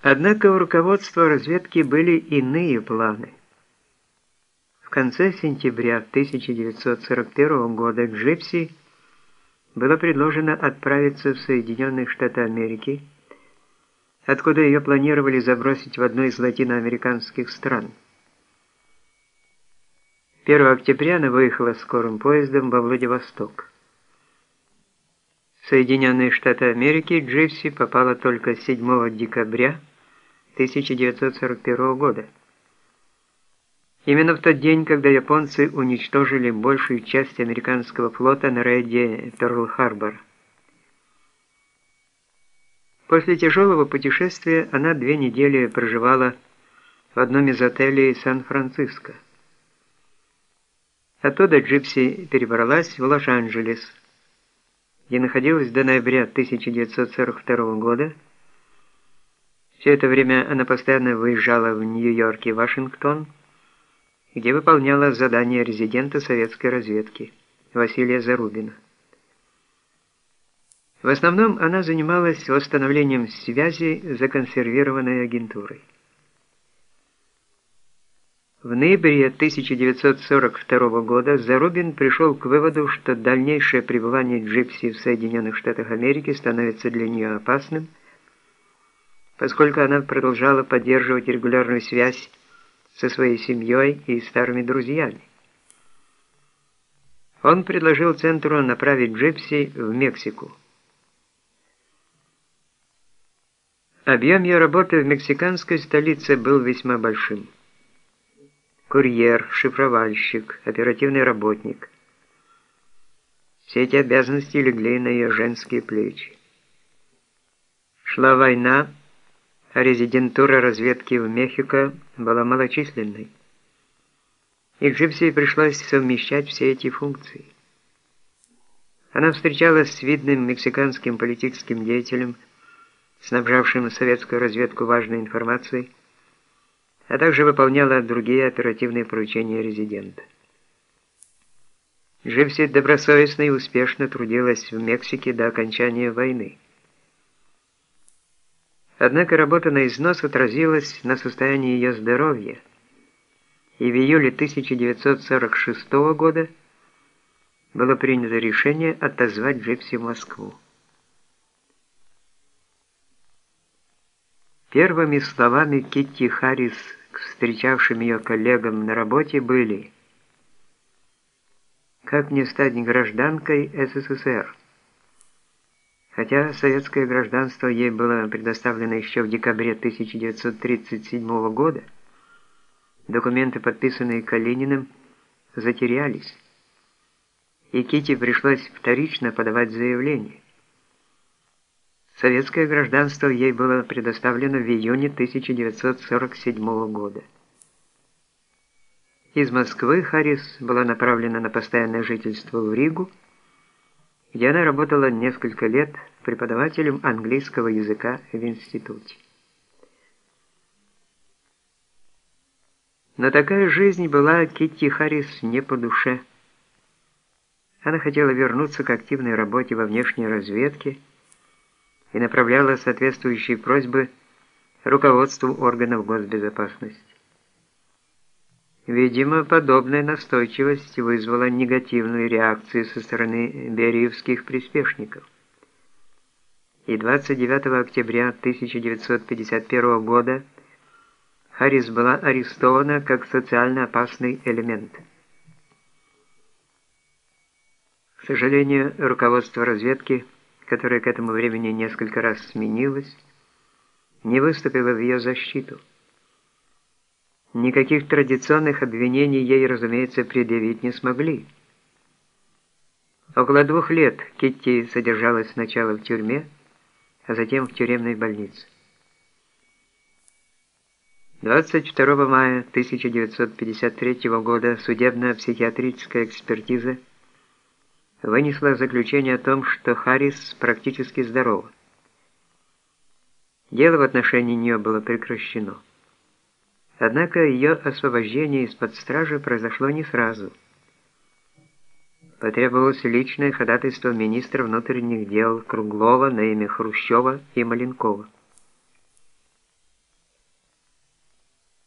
Однако у руководства разведки были иные планы. В конце сентября 1941 года Джипси было предложено отправиться в Соединенные Штаты Америки, откуда ее планировали забросить в одну из латиноамериканских стран. 1 октября она выехала скорым поездом во Владивосток. В Соединенные Штаты Америки Джипси попала только 7 декабря 1941 года. Именно в тот день, когда японцы уничтожили большую часть американского флота на рейде Перл-Харбор. После тяжелого путешествия она две недели проживала в одном из отелей Сан-Франциско. Оттуда Джипси перебралась в Лос-Анджелес, где находилась до ноября 1942 года. Все это время она постоянно выезжала в Нью-Йорк и Вашингтон, где выполняла задания резидента советской разведки Василия Зарубина. В основном она занималась восстановлением связи законсервированной агентурой. В ноябре 1942 года Зарубин пришел к выводу, что дальнейшее пребывание Джипси в Соединенных Штатах Америки становится для нее опасным, поскольку она продолжала поддерживать регулярную связь со своей семьей и старыми друзьями. Он предложил центру направить Джипси в Мексику. Объем ее работы в мексиканской столице был весьма большим. Курьер, шифровальщик, оперативный работник. Все эти обязанности легли на ее женские плечи. Шла война, резидентура разведки в Мехико была малочисленной. И Джипси пришлось совмещать все эти функции. Она встречалась с видным мексиканским политическим деятелем, снабжавшим советскую разведку важной информацией, а также выполняла другие оперативные поручения резидента. Джипси добросовестно и успешно трудилась в Мексике до окончания войны. Однако работа на износ отразилась на состоянии ее здоровья, и в июле 1946 года было принято решение отозвать Джипси в Москву. Первыми словами Китти Харрис к встречавшим ее коллегам на работе были «Как мне стать гражданкой СССР?» Хотя советское гражданство ей было предоставлено еще в декабре 1937 года, документы, подписанные Калининым, затерялись, и Кити пришлось вторично подавать заявление. Советское гражданство ей было предоставлено в июне 1947 года. Из Москвы Харрис была направлена на постоянное жительство в Ригу, где она работала несколько лет преподавателем английского языка в институте. Но такая жизнь была Китти Харрис не по душе. Она хотела вернуться к активной работе во внешней разведке и направляла соответствующие просьбы руководству органов госбезопасности. Видимо, подобная настойчивость вызвала негативную реакцию со стороны бериевских приспешников. И 29 октября 1951 года Харрис была арестована как социально опасный элемент. К сожалению, руководство разведки, которое к этому времени несколько раз сменилось, не выступило в ее защиту. Никаких традиционных обвинений ей, разумеется, предъявить не смогли. Около двух лет Китти содержалась сначала в тюрьме, а затем в тюремной больнице. 22 мая 1953 года судебно-психиатрическая экспертиза вынесла заключение о том, что Харрис практически здорова. Дело в отношении нее было прекращено. Однако ее освобождение из-под стражи произошло не сразу. Потребовалось личное ходатайство министра внутренних дел Круглова на имя Хрущева и Маленкова.